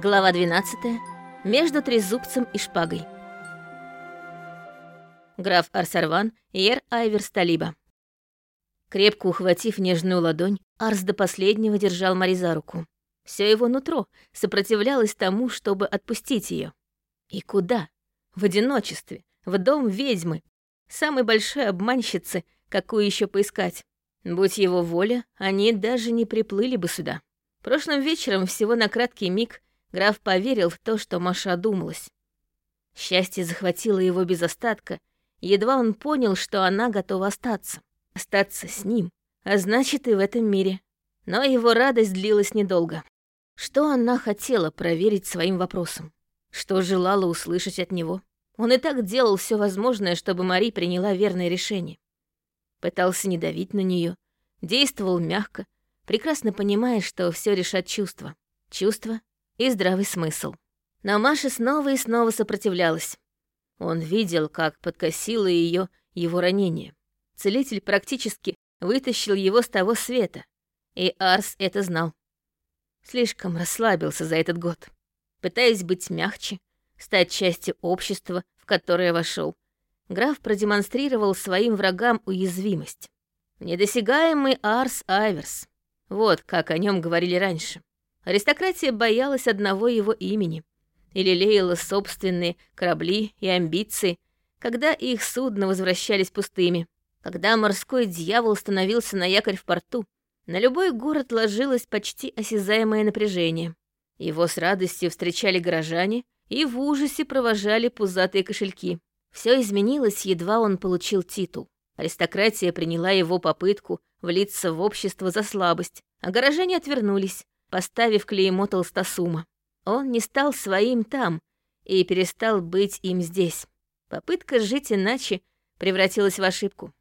Глава 12. Между трезубцем и шпагой. Граф Арсарван и Эр Айверс Талиба. Крепко ухватив нежную ладонь, Арс до последнего держал Мари за руку. Все его нутро сопротивлялось тому, чтобы отпустить ее. И куда? В одиночестве, в дом ведьмы, самой большой обманщицы, какую еще поискать. Будь его воля, они даже не приплыли бы сюда. Прошлым вечером, всего на краткий миг, Граф поверил в то, что Маша одумалась. Счастье захватило его без остатка, едва он понял, что она готова остаться. Остаться с ним, а значит и в этом мире. Но его радость длилась недолго. Что она хотела проверить своим вопросом? Что желала услышать от него? Он и так делал все возможное, чтобы Мари приняла верное решение. Пытался не давить на нее, действовал мягко, прекрасно понимая, что все решат чувства. Чувства и здравый смысл. Но Маша снова и снова сопротивлялась. Он видел, как подкосило ее его ранение. Целитель практически вытащил его с того света, и Арс это знал. Слишком расслабился за этот год. Пытаясь быть мягче, стать частью общества, в которое вошел, граф продемонстрировал своим врагам уязвимость. Недосягаемый Арс Айверс. Вот как о нем говорили раньше. Аристократия боялась одного его имени и лелеяла собственные корабли и амбиции, когда их судна возвращались пустыми. Когда морской дьявол становился на якорь в порту, на любой город ложилось почти осязаемое напряжение. Его с радостью встречали горожане и в ужасе провожали пузатые кошельки. Все изменилось, едва он получил титул. Аристократия приняла его попытку влиться в общество за слабость, а горожане отвернулись, поставив клеймо толстосума. Он не стал своим там и перестал быть им здесь. Попытка жить иначе превратилась в ошибку.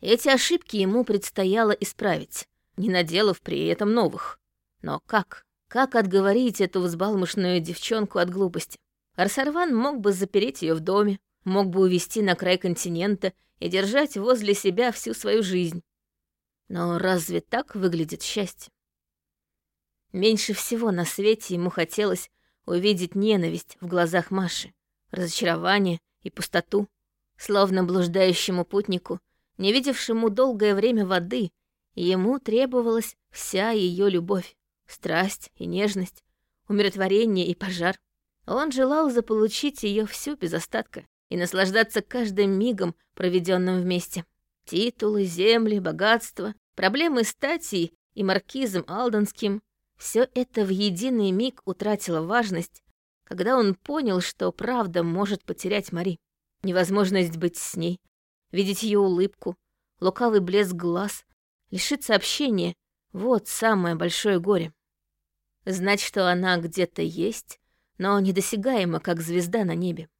Эти ошибки ему предстояло исправить, не наделав при этом новых. Но как? Как отговорить эту взбалмошную девчонку от глупости? Арсарван мог бы запереть ее в доме, мог бы увезти на край континента и держать возле себя всю свою жизнь. Но разве так выглядит счастье? Меньше всего на свете ему хотелось увидеть ненависть в глазах Маши, разочарование и пустоту, словно блуждающему путнику, не видевшему долгое время воды, ему требовалась вся ее любовь, страсть и нежность, умиротворение и пожар. Он желал заполучить ее всю без остатка и наслаждаться каждым мигом, проведенным вместе. Титулы, земли, богатство, проблемы стати и маркизом Алденским — все это в единый миг утратило важность, когда он понял, что правда может потерять Мари. Невозможность быть с ней, видеть ее улыбку, лукавый блеск глаз, лишиться общения — вот самое большое горе. Знать, что она где-то есть, но недосягаема, как звезда на небе.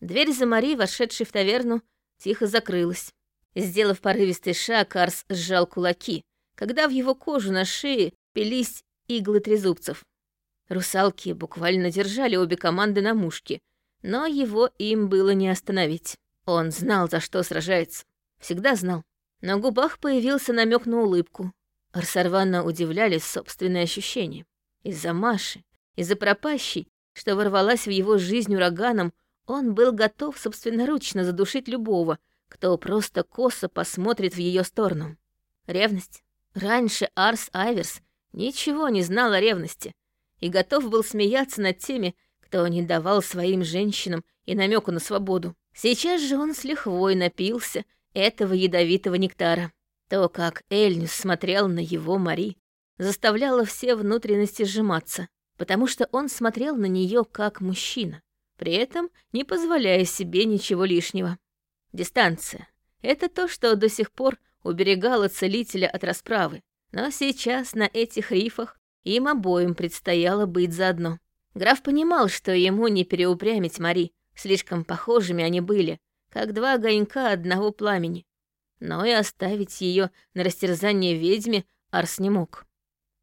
Дверь за Мари, вошедшей в таверну, тихо закрылась. Сделав порывистый шаг, Арс сжал кулаки, когда в его кожу на шее пились иглы трезубцев. Русалки буквально держали обе команды на мушке, но его им было не остановить. Он знал, за что сражается. Всегда знал. На губах появился намек на улыбку. Арсарвана удивляли собственные ощущения. Из-за Маши, из-за пропащей, что ворвалась в его жизнь ураганом, он был готов собственноручно задушить любого, кто просто косо посмотрит в ее сторону. Ревность. Раньше Арс Айверс ничего не знал о ревности и готов был смеяться над теми, кто не давал своим женщинам и намеку на свободу. Сейчас же он с лихвой напился этого ядовитого нектара. То, как Эльнюс смотрел на его Мари, заставляло все внутренности сжиматься, потому что он смотрел на нее как мужчина, при этом не позволяя себе ничего лишнего. Дистанция — это то, что до сих пор уберегало целителя от расправы, но сейчас на этих рифах им обоим предстояло быть заодно. Граф понимал, что ему не переупрямить Мари, слишком похожими они были, как два огонька одного пламени. Но и оставить ее на растерзание ведьме Арс не мог.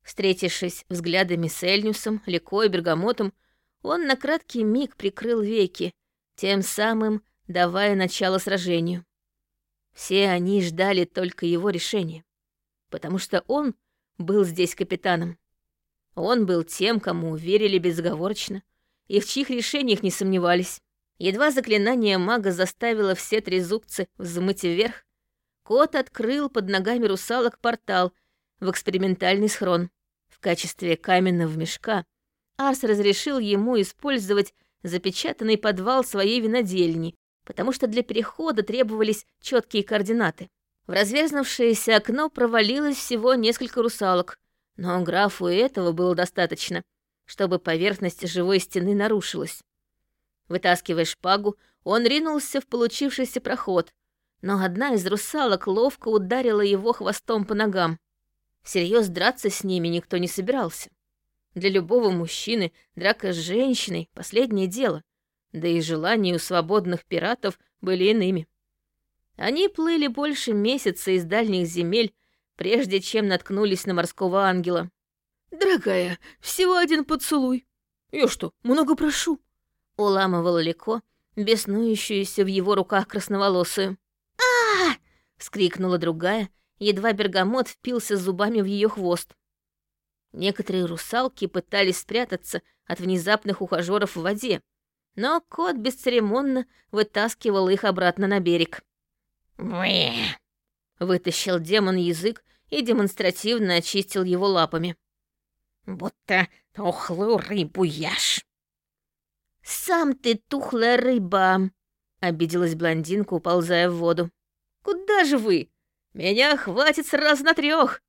Встретившись взглядами с Эльнюсом, Ликой и Бергамотом, он на краткий миг прикрыл веки, тем самым давая начало сражению. Все они ждали только его решения потому что он был здесь капитаном. Он был тем, кому верили безоговорочно, и в чьих решениях не сомневались. Едва заклинание мага заставило все три зубцы взмыть вверх, кот открыл под ногами русалок портал в экспериментальный схрон. В качестве каменного мешка Арс разрешил ему использовать запечатанный подвал своей винодельни, потому что для перехода требовались четкие координаты. В разверзнувшееся окно провалилось всего несколько русалок, но графу этого было достаточно, чтобы поверхность живой стены нарушилась. Вытаскивая шпагу, он ринулся в получившийся проход, но одна из русалок ловко ударила его хвостом по ногам. Всерьез драться с ними никто не собирался. Для любого мужчины драка с женщиной — последнее дело, да и желания у свободных пиратов были иными. Они плыли больше месяца из дальних земель, прежде чем наткнулись на морского ангела. «Дорогая, всего один поцелуй. Я что, много прошу?» Уламывала Леко, беснующуюся в его руках красноволосую. а скрикнула другая, едва бергамот впился зубами в ее хвост. Некоторые русалки пытались спрятаться от внезапных ухажеров в воде, но кот бесцеремонно вытаскивал их обратно на берег. «Бэ!» — вытащил демон язык и демонстративно очистил его лапами. «Будто тухлую рыбу ешь». «Сам ты тухлая рыба!» — обиделась блондинка, уползая в воду. «Куда же вы? Меня хватит сразу на трех!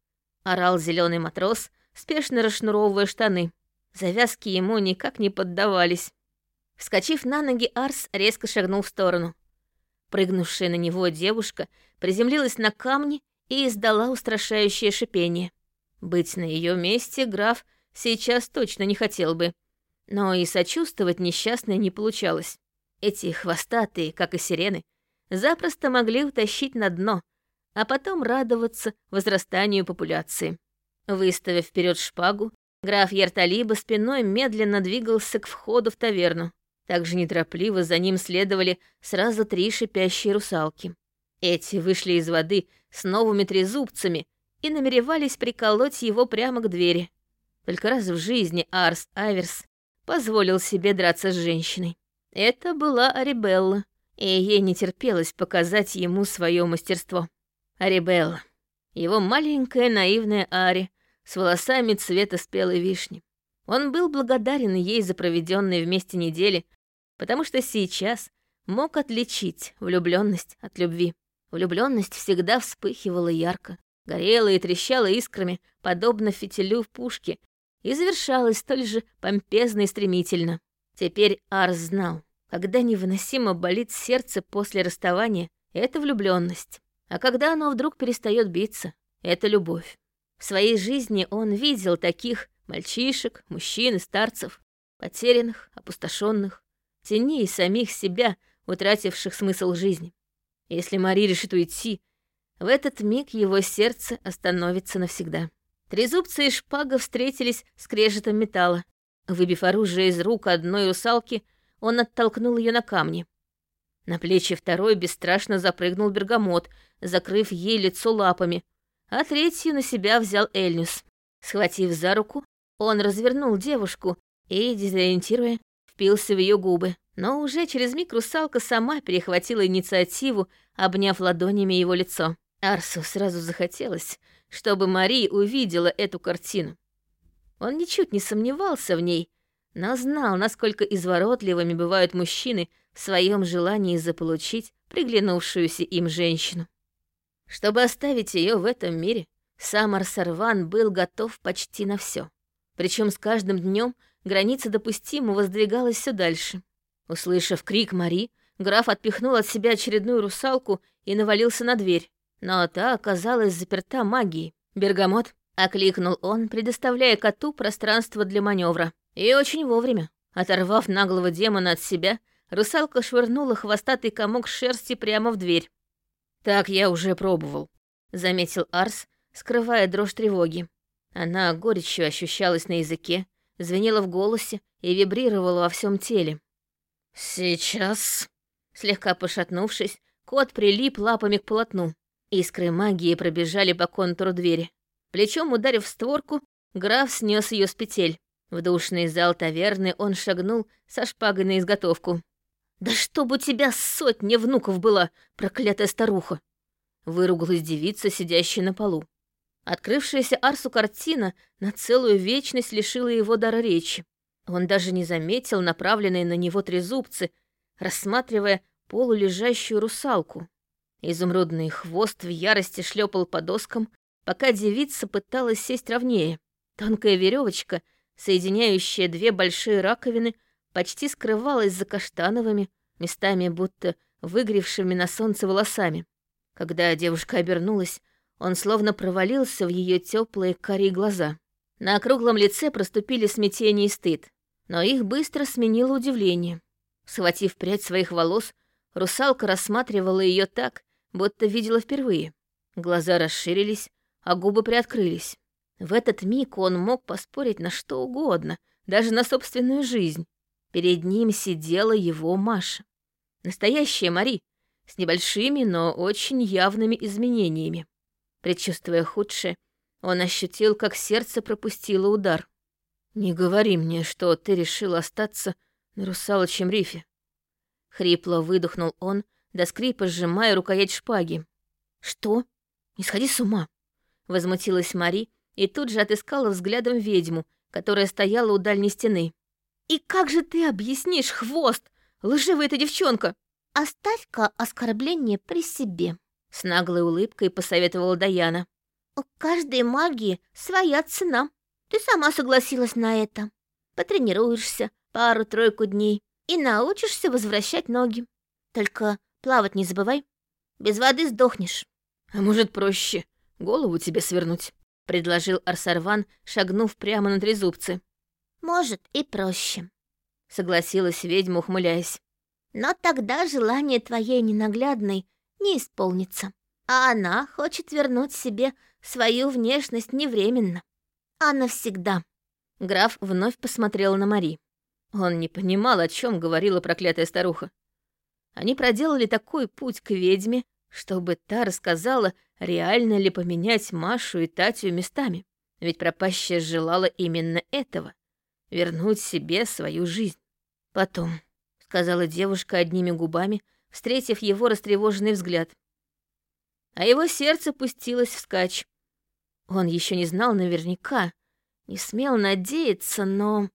орал зеленый матрос, спешно расшнуровывая штаны. Завязки ему никак не поддавались. Вскочив на ноги, Арс резко шагнул в сторону. Прыгнувшая на него девушка приземлилась на камни и издала устрашающее шипение. Быть на ее месте граф сейчас точно не хотел бы, но и сочувствовать несчастной не получалось. Эти хвостатые, как и сирены, запросто могли утащить на дно, а потом радоваться возрастанию популяции. Выставив вперед шпагу, граф Ярталиба спиной медленно двигался к входу в таверну. Также неторопливо за ним следовали сразу три шипящие русалки. Эти вышли из воды с новыми трезубцами и намеревались приколоть его прямо к двери. Только раз в жизни Арс Аверс позволил себе драться с женщиной. Это была Арибелла, и ей не терпелось показать ему свое мастерство. Арибелла. Его маленькая наивная Ари с волосами цвета спелой вишни. Он был благодарен ей за проведенные вместе недели, потому что сейчас мог отличить влюбленность от любви. Влюбленность всегда вспыхивала ярко, горела и трещала искрами, подобно фитилю в пушке, и завершалась столь же помпезно и стремительно. Теперь Арс знал, когда невыносимо болит сердце после расставания, это влюбленность, а когда оно вдруг перестает биться, это любовь. В своей жизни он видел таких мальчишек, мужчин и старцев, потерянных, опустошенных, теней самих себя, утративших смысл жизни. Если Мари решит уйти, в этот миг его сердце остановится навсегда. Трезубцы и шпага встретились с крежетом металла. Выбив оружие из рук одной русалки, он оттолкнул ее на камни. На плечи второй бесстрашно запрыгнул бергамот, закрыв ей лицо лапами, а третью на себя взял Эльнюс. Схватив за руку, он развернул девушку и, дезориентируя, впился в ее губы. Но уже через миг русалка сама перехватила инициативу, обняв ладонями его лицо. Арсу сразу захотелось, чтобы Мари увидела эту картину. Он ничуть не сомневался в ней, но знал, насколько изворотливыми бывают мужчины в своем желании заполучить приглянувшуюся им женщину. Чтобы оставить ее в этом мире, сам Арсарван был готов почти на все. Причем с каждым днем граница допустимого сдвигалась все дальше. Услышав крик Мари, граф отпихнул от себя очередную русалку и навалился на дверь. Но та оказалась заперта магией. «Бергамот», — окликнул он, предоставляя коту пространство для маневра. И очень вовремя. Оторвав наглого демона от себя, русалка швырнула хвостатый комок шерсти прямо в дверь. «Так я уже пробовал», — заметил Арс, скрывая дрожь тревоги. Она горечью ощущалась на языке, звенела в голосе и вибрировала во всем теле. «Сейчас...» Слегка пошатнувшись, кот прилип лапами к полотну. Искры магии пробежали по контуру двери. Плечом ударив в створку, Граф снес ее с петель. В душный зал таверны он шагнул со шпагой на изготовку. «Да чтобы у тебя сотня внуков была, проклятая старуха!» Выругалась девица, сидящая на полу. Открывшаяся Арсу картина на целую вечность лишила его дара речи. Он даже не заметил направленные на него трезубцы, рассматривая полулежащую русалку. Изумрудный хвост в ярости шлепал по доскам, пока девица пыталась сесть ровнее. Тонкая веревочка, соединяющая две большие раковины, почти скрывалась за каштановыми, местами будто выгревшими на солнце волосами. Когда девушка обернулась, он словно провалился в ее теплые карие глаза. На округлом лице проступили смятение и стыд, но их быстро сменило удивление. Схватив прядь своих волос, русалка рассматривала ее так, будто видела впервые. Глаза расширились, а губы приоткрылись. В этот миг он мог поспорить на что угодно, даже на собственную жизнь. Перед ним сидела его Маша. Настоящая Мари, с небольшими, но очень явными изменениями. Предчувствуя худшее, он ощутил, как сердце пропустило удар. «Не говори мне, что ты решил остаться на русалочьем рифе». Хрипло выдохнул он, до скрипа сжимая рукоять шпаги. «Что? Не сходи с ума!» Возмутилась Мари и тут же отыскала взглядом ведьму, которая стояла у дальней стены. «И как же ты объяснишь, хвост? Лживая эта девчонка!» «Оставь-ка оскорбление при себе», — с наглой улыбкой посоветовала Даяна. «У каждой магии своя цена. Ты сама согласилась на это. Потренируешься пару-тройку дней и научишься возвращать ноги. Только плавать не забывай. Без воды сдохнешь». «А может, проще голову тебе свернуть?» — предложил Арсарван, шагнув прямо на трезубцы. «Может, и проще», — согласилась ведьма, ухмыляясь. «Но тогда желание твоей ненаглядной не исполнится, а она хочет вернуть себе свою внешность не временно, а навсегда». Граф вновь посмотрел на Мари. Он не понимал, о чем говорила проклятая старуха. Они проделали такой путь к ведьме, чтобы та рассказала, реально ли поменять Машу и Татью местами. Ведь пропащая желала именно этого — вернуть себе свою жизнь. «Потом», — сказала девушка одними губами, встретив его растревоженный взгляд. А его сердце пустилось вскачь. Он еще не знал наверняка, не смел надеяться, но...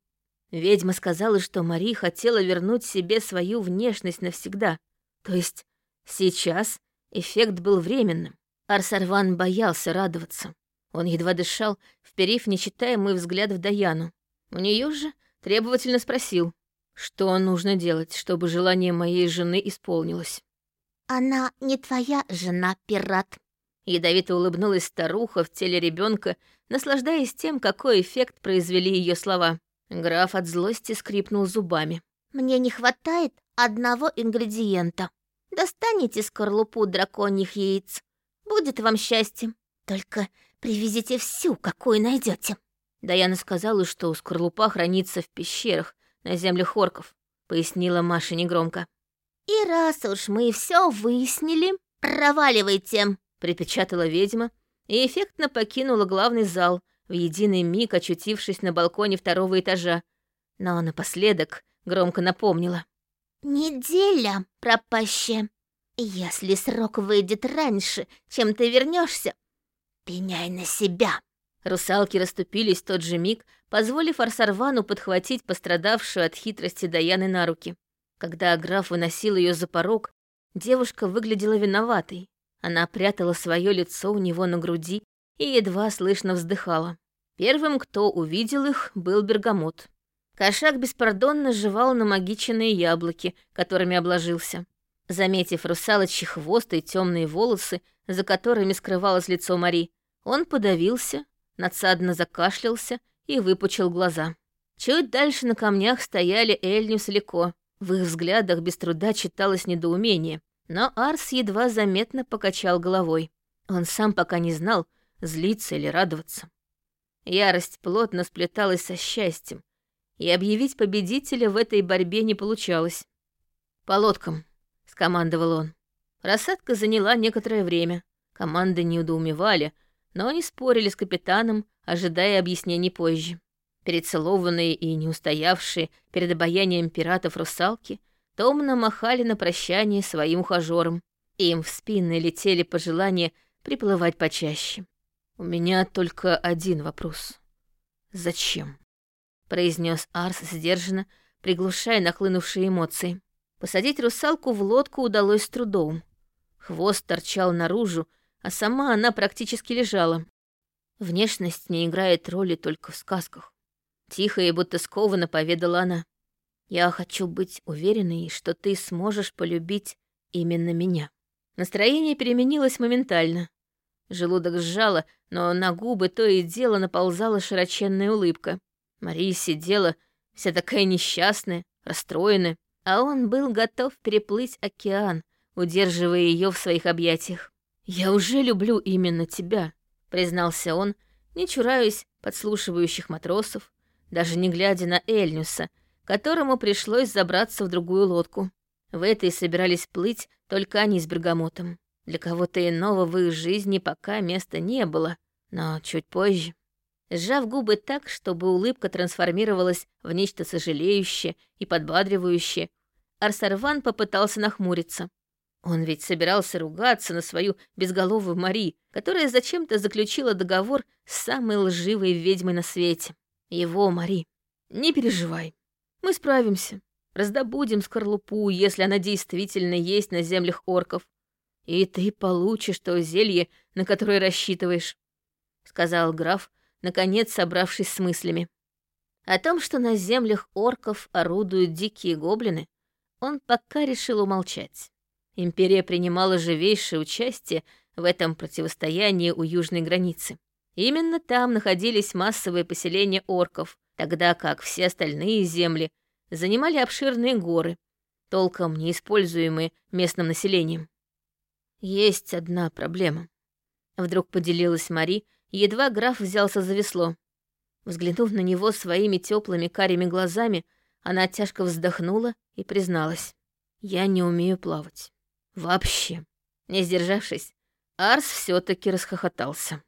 Ведьма сказала, что Мари хотела вернуть себе свою внешность навсегда. То есть сейчас эффект был временным. Арсарван боялся радоваться. Он едва дышал, вперив нечитаемый взгляд в Даяну. У нее же требовательно спросил, что нужно делать, чтобы желание моей жены исполнилось. «Она не твоя жена, пират», — ядовито улыбнулась старуха в теле ребенка, наслаждаясь тем, какой эффект произвели ее слова. Граф от злости скрипнул зубами. «Мне не хватает одного ингредиента. Достанете скорлупу драконьих яиц. Будет вам счастье. Только привезите всю, какую найдете. Даяна сказала, что скорлупа хранится в пещерах на землях орков, пояснила Маша негромко. «И раз уж мы все выяснили, проваливайте!» припечатала ведьма и эффектно покинула главный зал, в единый миг очутившись на балконе второго этажа, но напоследок громко напомнила. «Неделя, пропащая. Если срок выйдет раньше, чем ты вернешься, пеняй на себя». Русалки расступились в тот же миг, позволив Арсарвану подхватить пострадавшую от хитрости Даяны на руки. Когда граф выносил ее за порог, девушка выглядела виноватой. Она прятала свое лицо у него на груди и едва слышно вздыхала. Первым, кто увидел их, был Бергамот. Кошак беспардонно жевал на магиченные яблоки, которыми обложился. Заметив русалочий хвост и темные волосы, за которыми скрывалось лицо Мари, он подавился, надсадно закашлялся и выпучил глаза. Чуть дальше на камнях стояли Эльнюс и Лико. В их взглядах без труда читалось недоумение, но Арс едва заметно покачал головой. Он сам пока не знал, злиться или радоваться. Ярость плотно сплеталась со счастьем, и объявить победителя в этой борьбе не получалось. «По лодкам», — скомандовал он. Рассадка заняла некоторое время. Команды не удоумевали, но не спорили с капитаном, ожидая объяснений позже. Перецелованные и не устоявшие перед обаянием пиратов русалки томно махали на прощание своим ухажерам. Им в спины летели пожелания приплывать почаще. «У меня только один вопрос. Зачем?» произнес Арс сдержанно, приглушая нахлынувшие эмоции. Посадить русалку в лодку удалось с трудом. Хвост торчал наружу, а сама она практически лежала. Внешность не играет роли только в сказках. Тихо и будто скованно поведала она. «Я хочу быть уверенной, что ты сможешь полюбить именно меня». Настроение переменилось моментально. Желудок сжало, но на губы то и дело наползала широченная улыбка. Мария сидела, вся такая несчастная, расстроенная, а он был готов переплыть океан, удерживая ее в своих объятиях. «Я уже люблю именно тебя», — признался он, не чураясь подслушивающих матросов, даже не глядя на Эльнюса, которому пришлось забраться в другую лодку. В этой собирались плыть только они с Бергамотом. Для кого-то иного в их жизни пока места не было, но чуть позже. Сжав губы так, чтобы улыбка трансформировалась в нечто сожалеющее и подбадривающее, Арсарван попытался нахмуриться. Он ведь собирался ругаться на свою безголовую Мари, которая зачем-то заключила договор с самой лживой ведьмой на свете. Его Мари. Не переживай. Мы справимся. Раздобудем скорлупу, если она действительно есть на землях орков. И ты получишь то зелье, на которое рассчитываешь, сказал граф, наконец собравшись с мыслями. О том, что на землях орков орудуют дикие гоблины, он пока решил умолчать. Империя принимала живейшее участие в этом противостоянии у южной границы. Именно там находились массовые поселения орков, тогда как все остальные земли занимали обширные горы, толком не используемые местным населением. Есть одна проблема. Вдруг поделилась Мари, едва граф взялся за весло. Взглянув на него своими теплыми карими глазами, она тяжко вздохнула и призналась. «Я не умею плавать. Вообще». Не сдержавшись, Арс все таки расхохотался.